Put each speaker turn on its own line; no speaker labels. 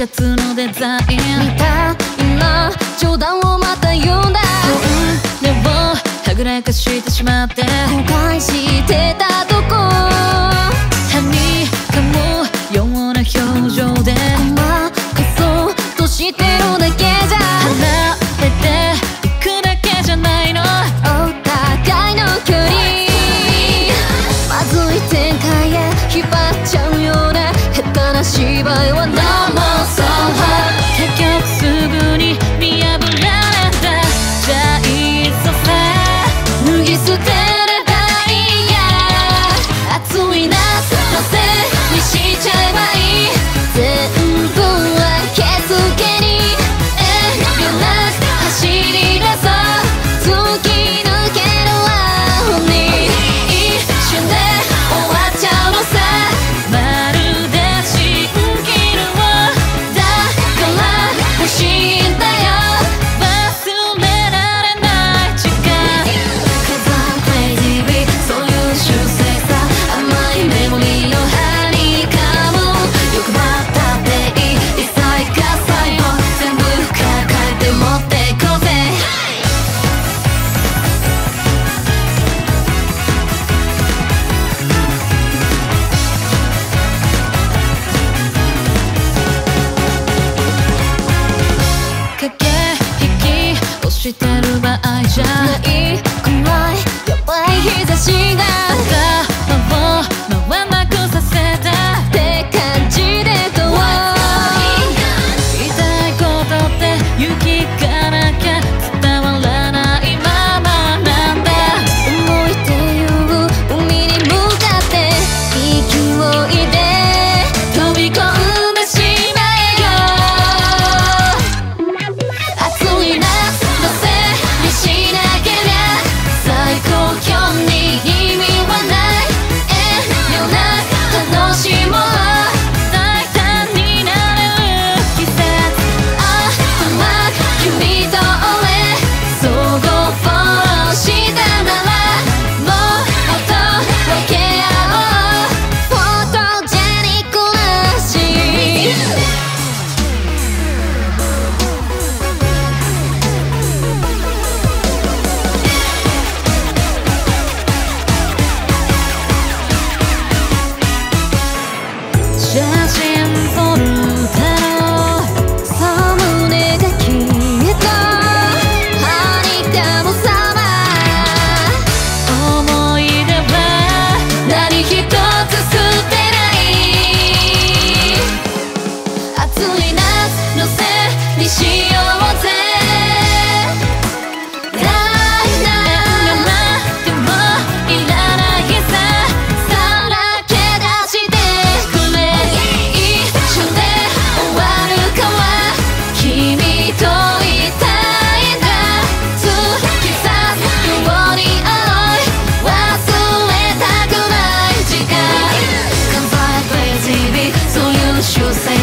シャツのデザイン
見た今冗談をまた呼んだ。
運音をはぐらかしてしまって。
後悔してたとこ。
はにかもような表情で。
ごまかそうとしてるだけじゃ。
離れていくだけじゃないの。
お互いの距離。まずい展開へ引っ張っちゃうような下手な芝居はない。down shoes